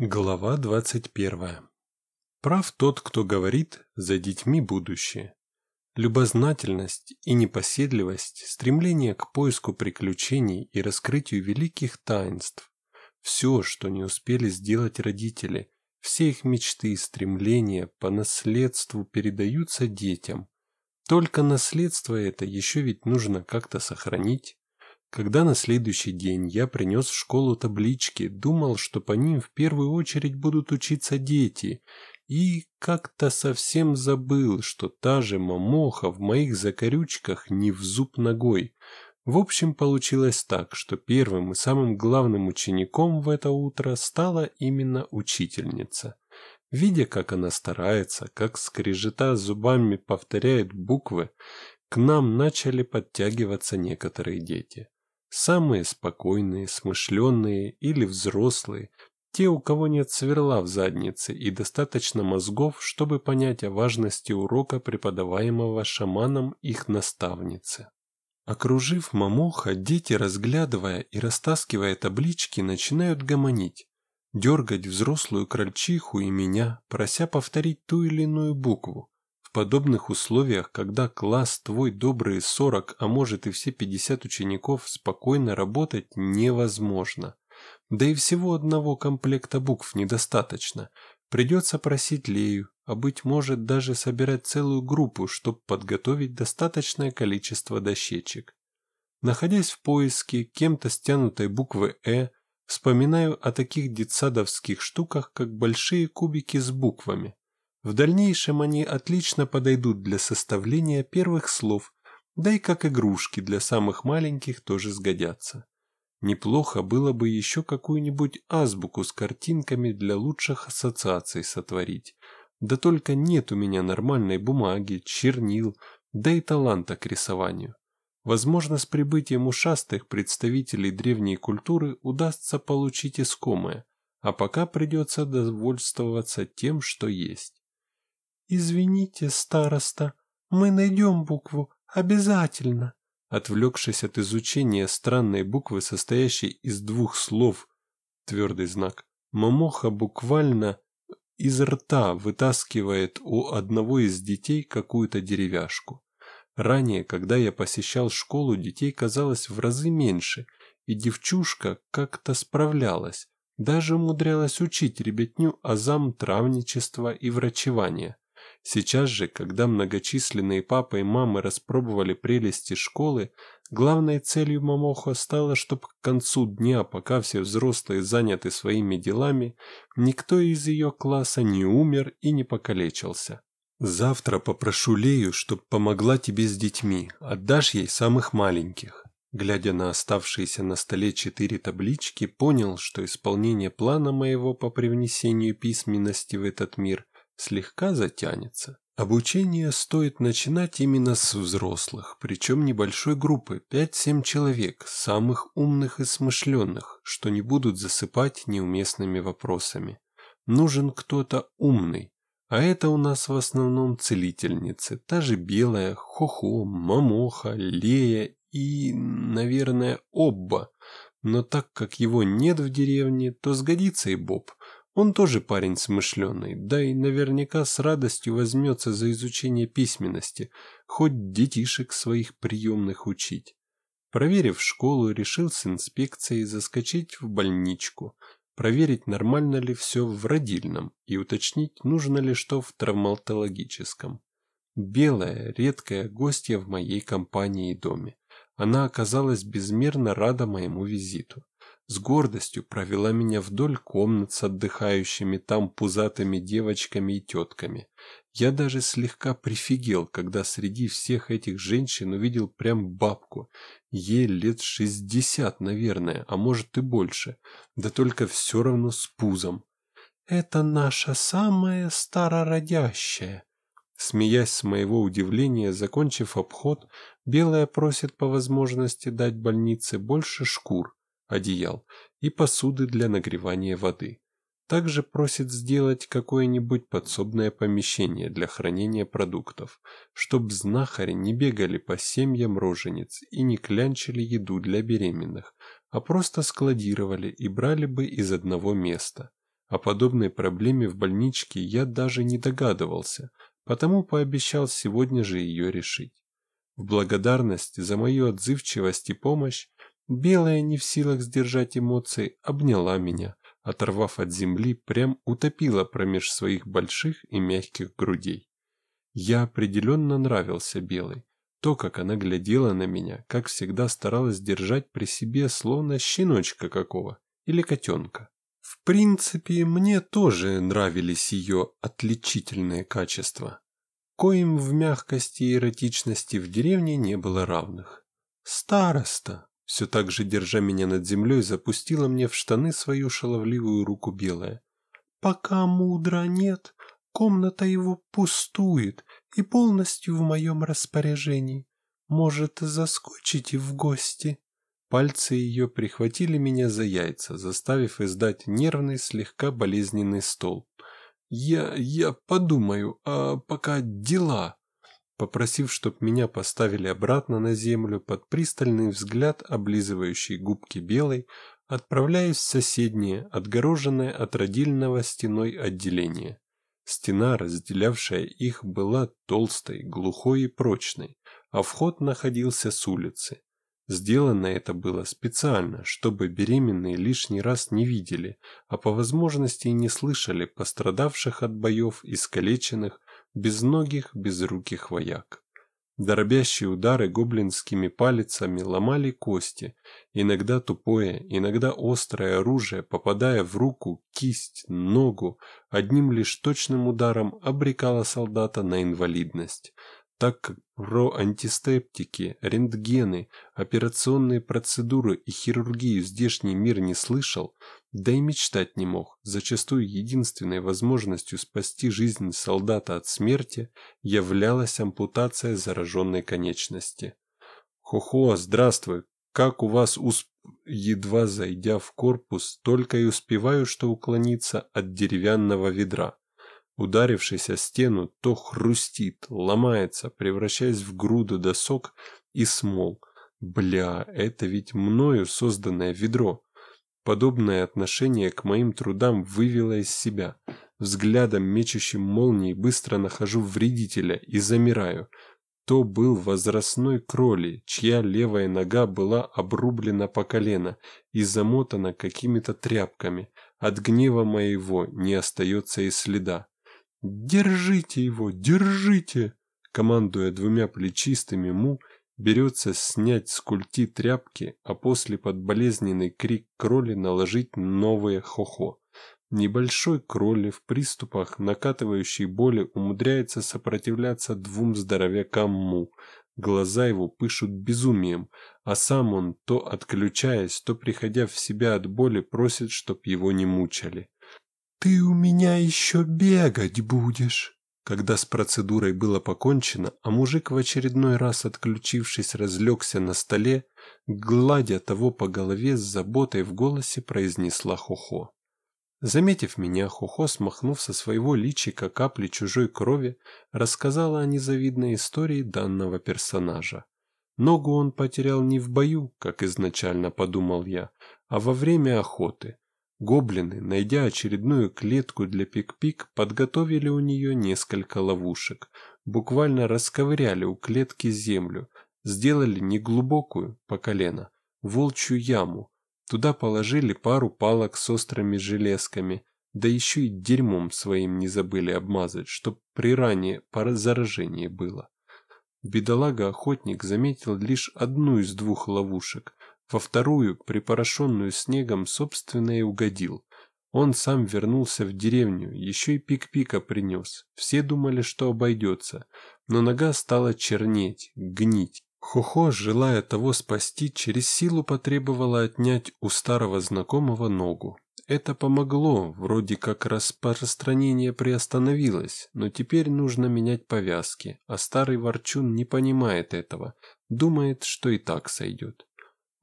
Глава 21. Прав тот, кто говорит «за детьми будущее». Любознательность и непоседливость, стремление к поиску приключений и раскрытию великих таинств – все, что не успели сделать родители, все их мечты и стремления по наследству передаются детям. Только наследство это еще ведь нужно как-то сохранить. Когда на следующий день я принес в школу таблички, думал, что по ним в первую очередь будут учиться дети, и как-то совсем забыл, что та же мамоха в моих закорючках не в зуб ногой. В общем, получилось так, что первым и самым главным учеником в это утро стала именно учительница. Видя, как она старается, как скрежета зубами повторяет буквы, к нам начали подтягиваться некоторые дети. Самые спокойные, смышленные или взрослые, те, у кого нет сверла в заднице и достаточно мозгов, чтобы понять о важности урока, преподаваемого шаманом их наставницы. Окружив мамоха, дети, разглядывая и растаскивая таблички, начинают гомонить, дергать взрослую крольчиху и меня, прося повторить ту или иную букву. Подобных условиях, когда класс твой добрые 40, а может и все 50 учеников, спокойно работать невозможно. Да и всего одного комплекта букв недостаточно. Придется просить Лею, а быть может даже собирать целую группу, чтобы подготовить достаточное количество дощечек. Находясь в поиске кем-то стянутой буквы «Э», вспоминаю о таких детсадовских штуках, как большие кубики с буквами. В дальнейшем они отлично подойдут для составления первых слов, да и как игрушки для самых маленьких тоже сгодятся. Неплохо было бы еще какую-нибудь азбуку с картинками для лучших ассоциаций сотворить. Да только нет у меня нормальной бумаги, чернил, да и таланта к рисованию. Возможно, с прибытием ушастых представителей древней культуры удастся получить искомое, а пока придется довольствоваться тем, что есть. «Извините, староста, мы найдем букву, обязательно!» Отвлекшись от изучения странной буквы, состоящей из двух слов, твердый знак, Мамоха буквально из рта вытаскивает у одного из детей какую-то деревяшку. Ранее, когда я посещал школу, детей казалось в разы меньше, и девчушка как-то справлялась, даже умудрялась учить ребятню азам травничества и врачевания. Сейчас же, когда многочисленные папы и мамы распробовали прелести школы, главной целью Мамохо стало, чтобы к концу дня, пока все взрослые заняты своими делами, никто из ее класса не умер и не покалечился. «Завтра попрошу Лею, чтоб помогла тебе с детьми, отдашь ей самых маленьких». Глядя на оставшиеся на столе четыре таблички, понял, что исполнение плана моего по привнесению письменности в этот мир слегка затянется. Обучение стоит начинать именно с взрослых, причем небольшой группы, 5-7 человек, самых умных и смышленных, что не будут засыпать неуместными вопросами. Нужен кто-то умный, а это у нас в основном целительницы, та же Белая, Хохо, Мамоха, Лея и, наверное, Обба. Но так как его нет в деревне, то сгодится и Боб – он тоже парень смышленый, да и наверняка с радостью возьмется за изучение письменности, хоть детишек своих приемных учить. Проверив школу, решил с инспекцией заскочить в больничку, проверить, нормально ли все в родильном и уточнить, нужно ли что в травматологическом. Белая, редкая гостья в моей компании и доме. Она оказалась безмерно рада моему визиту с гордостью провела меня вдоль комнат с отдыхающими там пузатыми девочками и тетками. Я даже слегка прифигел, когда среди всех этих женщин увидел прям бабку. Ей лет шестьдесят, наверное, а может и больше. Да только все равно с пузом. «Это наша самая старородящая», Смеясь с моего удивления, закончив обход, Белая просит по возможности дать больнице больше шкур, одеял и посуды для нагревания воды. Также просит сделать какое-нибудь подсобное помещение для хранения продуктов, чтоб знахари не бегали по семьям рожениц и не клянчили еду для беременных, а просто складировали и брали бы из одного места. О подобной проблеме в больничке я даже не догадывался, потому пообещал сегодня же ее решить. В благодарность за мою отзывчивость и помощь Белая, не в силах сдержать эмоции, обняла меня, оторвав от земли, прям утопила промеж своих больших и мягких грудей. Я определенно нравился Белой. То, как она глядела на меня, как всегда старалась держать при себе словно щеночка какого или котенка. В принципе, мне тоже нравились ее отличительные качества, коим в мягкости и эротичности в деревне не было равных. Староста, все так же держа меня над землей, запустила мне в штаны свою шаловливую руку белая. «Пока мудра нет, комната его пустует и полностью в моем распоряжении. Может, заскочите в гости?» Пальцы ее прихватили меня за яйца, заставив издать нервный, слегка болезненный стол. «Я... я подумаю, а пока дела...» Попросив, чтоб меня поставили обратно на землю под пристальный взгляд, облизывающий губки белой, отправляюсь в соседнее, отгороженное от родильного стеной отделение. Стена, разделявшая их, была толстой, глухой и прочной, а вход находился с улицы. Сделано это было специально, чтобы беременные лишний раз не видели, а по возможности и не слышали пострадавших от боев, искалеченных, безногих, безруких вояк. Дробящие удары гоблинскими палицами ломали кости, иногда тупое, иногда острое оружие, попадая в руку, кисть, ногу, одним лишь точным ударом обрекало солдата на инвалидность так как про антисептики, рентгены, операционные процедуры и хирургию здешний мир не слышал, да и мечтать не мог. Зачастую единственной возможностью спасти жизнь солдата от смерти являлась ампутация зараженной конечности. «Хо-хо, здравствуй! Как у вас усп...» Едва зайдя в корпус, только и успеваю что уклониться от деревянного ведра. Ударившись о стену, то хрустит, ломается, превращаясь в груду досок и смол. Бля, это ведь мною созданное ведро. Подобное отношение к моим трудам вывело из себя. Взглядом, мечущим молнией, быстро нахожу вредителя и замираю. То был возрастной кроли, чья левая нога была обрублена по колено и замотана какими-то тряпками. От гнева моего не остается и следа. «Держите его, держите!» Командуя двумя плечистыми му, берется снять с культи тряпки, а после под болезненный крик кроли наложить новое хохо. Небольшой кроли в приступах накатывающей боли умудряется сопротивляться двум здоровякам му. Глаза его пышут безумием, а сам он, то отключаясь, то приходя в себя от боли, просит, чтоб его не мучали. «Ты у меня еще бегать будешь!» Когда с процедурой было покончено, а мужик в очередной раз отключившись разлегся на столе, гладя того по голове с заботой в голосе произнесла Хохо. Заметив меня, Хохо, смахнув со своего личика капли чужой крови, рассказала о незавидной истории данного персонажа. Ногу он потерял не в бою, как изначально подумал я, а во время охоты. Гоблины, найдя очередную клетку для пик-пик, подготовили у нее несколько ловушек, буквально расковыряли у клетки землю, сделали неглубокую, по колено, волчью яму, туда положили пару палок с острыми железками, да еще и дерьмом своим не забыли обмазать, чтоб при ране по заражении было. Бедолага-охотник заметил лишь одну из двух ловушек, во вторую, припорошенную снегом, собственно и угодил. Он сам вернулся в деревню, еще и пик-пика принес. Все думали, что обойдется, но нога стала чернеть, гнить. Хохо, желая того спасти, через силу потребовала отнять у старого знакомого ногу. Это помогло, вроде как распространение приостановилось, но теперь нужно менять повязки, а старый ворчун не понимает этого, думает, что и так сойдет.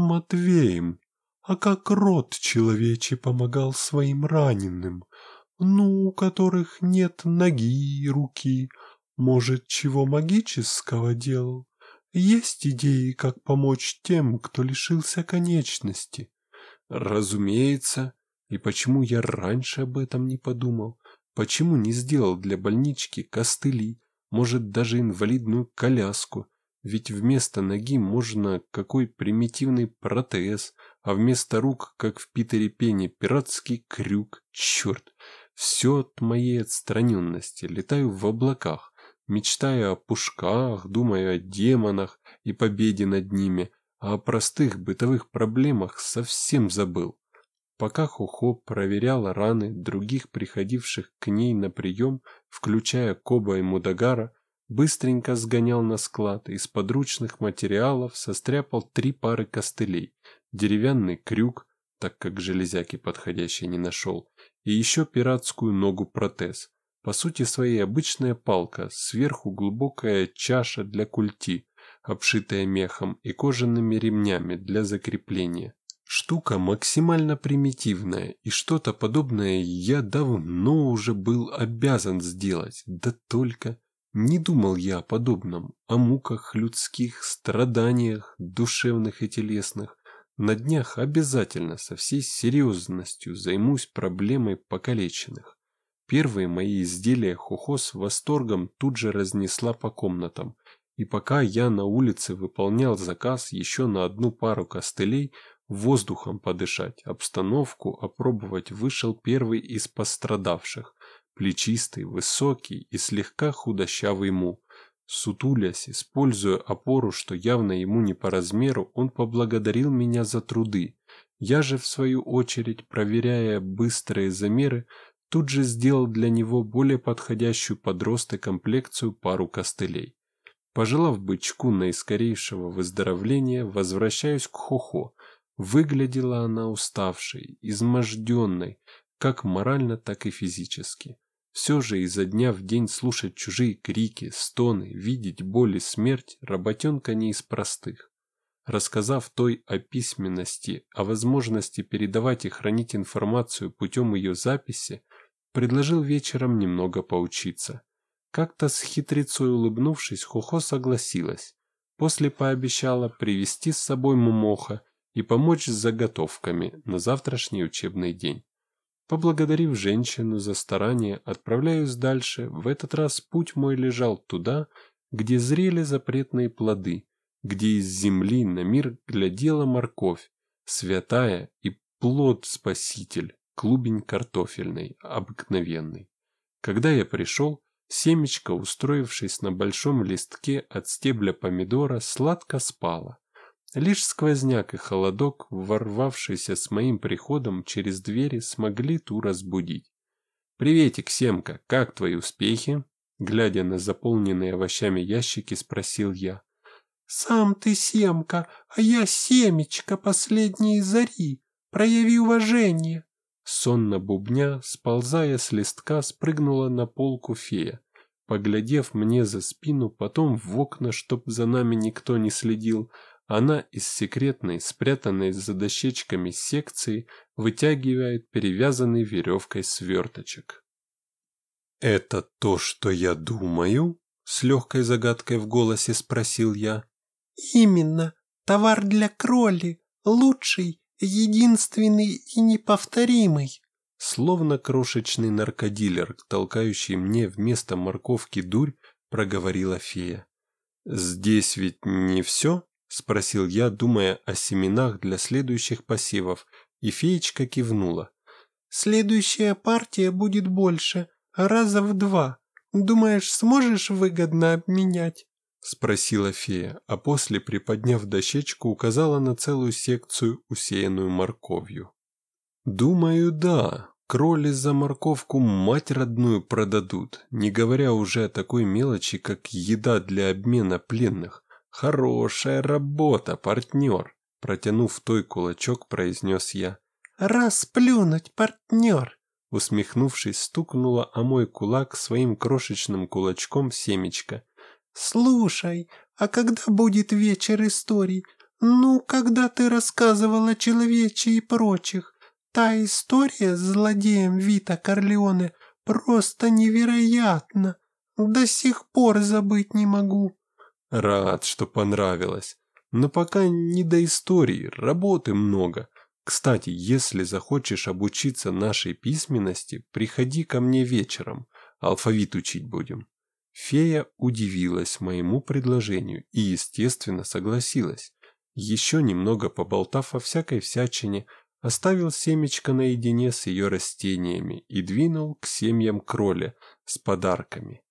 Матвеем, а как род человечий помогал своим раненым, ну, у которых нет ноги и руки, может, чего магического делал? Есть идеи, как помочь тем, кто лишился конечности? Разумеется, И почему я раньше об этом не подумал? Почему не сделал для больнички костыли, может даже инвалидную коляску? Ведь вместо ноги можно какой примитивный протез, а вместо рук, как в Питере Пене, пиратский крюк. Черт! Все от моей отстраненности. Летаю в облаках, мечтаю о пушках, думаю о демонах и победе над ними, а о простых бытовых проблемах совсем забыл. Пока Хухо проверяла раны других приходивших к ней на прием, включая Коба и Мудагара, быстренько сгонял на склад из подручных материалов состряпал три пары костылей, деревянный крюк, так как железяки подходящей не нашел, и еще пиратскую ногу-протез. По сути своей обычная палка, сверху глубокая чаша для культи, обшитая мехом и кожаными ремнями для закрепления. Штука максимально примитивная, и что-то подобное я давно уже был обязан сделать, да только... Не думал я о подобном, о муках людских, страданиях, душевных и телесных. На днях обязательно со всей серьезностью займусь проблемой покалеченных. Первые мои изделия Хохо с восторгом тут же разнесла по комнатам, и пока я на улице выполнял заказ еще на одну пару костылей, воздухом подышать, обстановку опробовать вышел первый из пострадавших, плечистый, высокий и слегка худощавый му. Сутулясь, используя опору, что явно ему не по размеру, он поблагодарил меня за труды. Я же, в свою очередь, проверяя быстрые замеры, тут же сделал для него более подходящую под рост и комплекцию пару костылей. Пожелав бычку наискорейшего выздоровления, возвращаюсь к Хохо. Выглядела она уставшей, изможденной, как морально, так и физически. Все же изо дня в день слушать чужие крики, стоны, видеть боль и смерть работенка не из простых. Рассказав той о письменности, о возможности передавать и хранить информацию путем ее записи, предложил вечером немного поучиться. Как-то с хитрецой улыбнувшись, Хохо согласилась. После пообещала привезти с собой Мумоха и помочь с заготовками на завтрашний учебный день. Поблагодарив женщину за старание, отправляюсь дальше. В этот раз путь мой лежал туда, где зрели запретные плоды, где из земли на мир глядела морковь, святая и плод-спаситель, клубень картофельный, обыкновенный. Когда я пришел, семечко, устроившись на большом листке от стебля помидора, сладко спала. Лишь сквозняк и холодок, ворвавшийся с моим приходом через двери, смогли ту разбудить. «Приветик, Семка, как твои успехи?» Глядя на заполненные овощами ящики, спросил я. «Сам ты Семка, а я Семечка последней зари. Прояви уважение!» Сонно бубня, сползая с листка, спрыгнула на полку фея. Поглядев мне за спину, потом в окна, чтоб за нами никто не следил, она из секретной, спрятанной за дощечками секции, вытягивает перевязанный веревкой сверточек. «Это то, что я думаю?» — с легкой загадкой в голосе спросил я. «Именно. Товар для кроли. Лучший, единственный и неповторимый». Словно крошечный наркодилер, толкающий мне вместо морковки дурь, проговорила фея. «Здесь ведь не все?» – спросил я, думая о семенах для следующих посевов, и феечка кивнула. «Следующая партия будет больше, раза в два. Думаешь, сможешь выгодно обменять?» – спросила фея, а после, приподняв дощечку, указала на целую секцию, усеянную морковью. «Думаю, да. Кроли за морковку мать родную продадут, не говоря уже о такой мелочи, как еда для обмена пленных. «Хорошая работа, партнер!» Протянув той кулачок, произнес я. «Расплюнуть, партнер!» Усмехнувшись, стукнула о мой кулак своим крошечным кулачком семечко. «Слушай, а когда будет вечер историй? Ну, когда ты рассказывала человече и прочих? Та история с злодеем Вита Корлеоне просто невероятна. До сих пор забыть не могу». Рад, что понравилось. Но пока не до истории, работы много. Кстати, если захочешь обучиться нашей письменности, приходи ко мне вечером, алфавит учить будем». Фея удивилась моему предложению и, естественно, согласилась. Еще немного поболтав о всякой всячине, оставил семечко наедине с ее растениями и двинул к семьям кроля с подарками.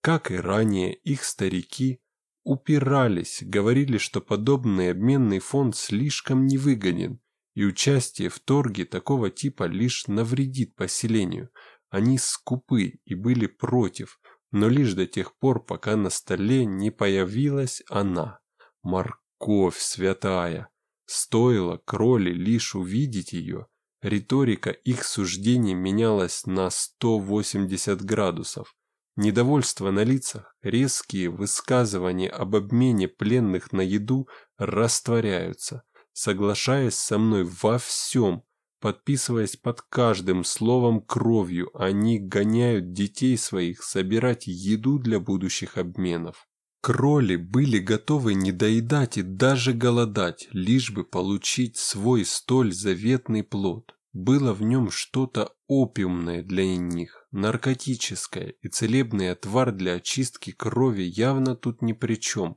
Как и ранее, их старики упирались, говорили, что подобный обменный фонд слишком невыгоден, и участие в торге такого типа лишь навредит поселению. Они скупы и были против, но лишь до тех пор, пока на столе не появилась она, морковь святая. Стоило кроли лишь увидеть ее, риторика их суждений менялась на 180 градусов. Недовольство на лицах, резкие высказывания об обмене пленных на еду растворяются, соглашаясь со мной во всем, подписываясь под каждым словом кровью, они гоняют детей своих собирать еду для будущих обменов. Кроли были готовы не доедать и даже голодать, лишь бы получить свой столь заветный плод. Было в нем что-то опиумное для них, наркотическое, и целебный отвар для очистки крови явно тут ни при чем.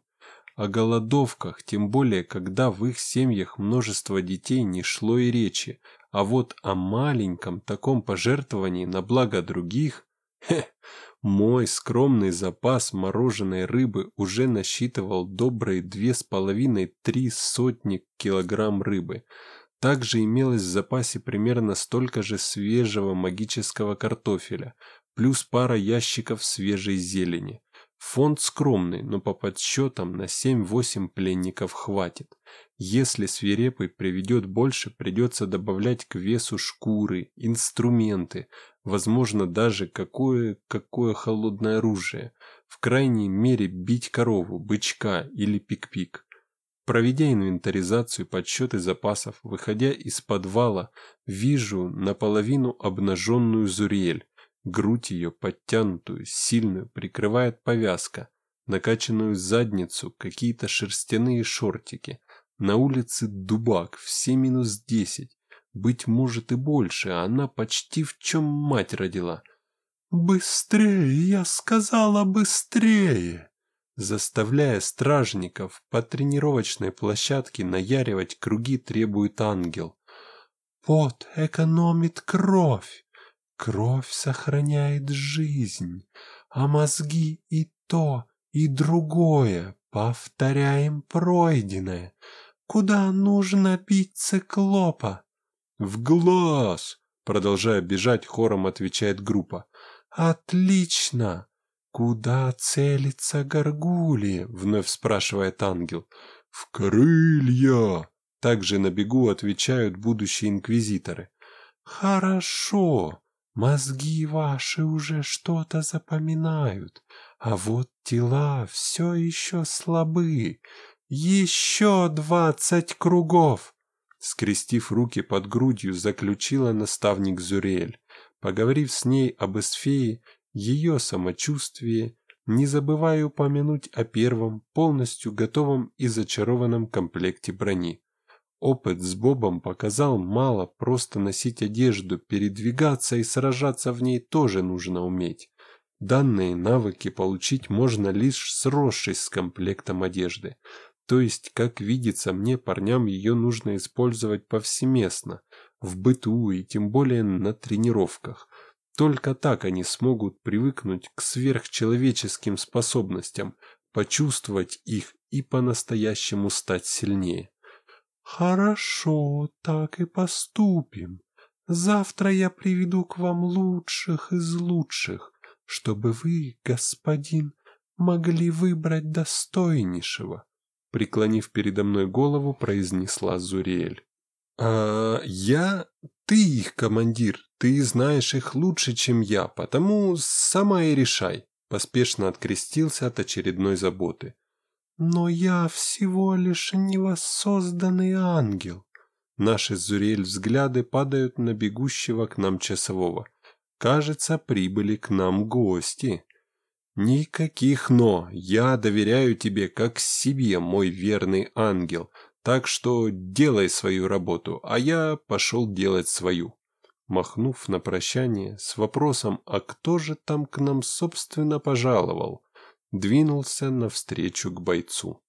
О голодовках, тем более, когда в их семьях множество детей не шло и речи, а вот о маленьком таком пожертвовании на благо других, хе, мой скромный запас мороженой рыбы уже насчитывал добрые две с половиной-три сотни килограмм рыбы. Также имелось в запасе примерно столько же свежего магического картофеля, плюс пара ящиков свежей зелени. Фонд скромный, но по подсчетам на 7-8 пленников хватит. Если свирепый приведет больше, придется добавлять к весу шкуры, инструменты, возможно даже какое-какое холодное оружие. В крайней мере бить корову, бычка или пик-пик. Проведя инвентаризацию подсчеты запасов, выходя из подвала, вижу наполовину обнаженную Зурель. Грудь ее подтянутую, сильную, прикрывает повязка, накачанную задницу, какие-то шерстяные шортики. На улице дубак, все минус десять. Быть может и больше, а она почти в чем мать родила. «Быстрее, я сказала, быстрее!» Заставляя стражников по тренировочной площадке наяривать круги требует ангел. «Пот экономит кровь, Кровь сохраняет жизнь, а мозги и то, и другое. Повторяем пройденное. Куда нужно бить циклопа? В глаз! Продолжая бежать, хором отвечает группа. Отлично! Куда целится горгульи? Вновь спрашивает ангел. В крылья! Также на бегу отвечают будущие инквизиторы. Хорошо. Мозги ваши уже что-то запоминают, а вот тела все еще слабы. Еще двадцать кругов!» Скрестив руки под грудью, заключила наставник Зюрель. Поговорив с ней об Эсфее, ее самочувствии, не забывая упомянуть о первом, полностью готовом и зачарованном комплекте брони. Опыт с Бобом показал мало просто носить одежду, передвигаться и сражаться в ней тоже нужно уметь. Данные навыки получить можно лишь сросшись с комплектом одежды. То есть, как видится мне, парням ее нужно использовать повсеместно, в быту и тем более на тренировках. Только так они смогут привыкнуть к сверхчеловеческим способностям, почувствовать их и по-настоящему стать сильнее. «Хорошо, так и поступим. Завтра я приведу к вам лучших из лучших, чтобы вы, господин, могли выбрать достойнейшего», преклонив передо мной голову, произнесла Зуриэль. «А я... Ты их командир, ты знаешь их лучше, чем я, потому сама и решай», поспешно открестился от очередной заботы. Но я всего лишь невоссозданный ангел. Наши Зурель взгляды падают на бегущего к нам часового. Кажется, прибыли к нам гости. Никаких «но». Я доверяю тебе как себе, мой верный ангел. Так что делай свою работу, а я пошел делать свою. Махнув на прощание с вопросом «А кто же там к нам собственно пожаловал?», двинулся навстречу к бойцу.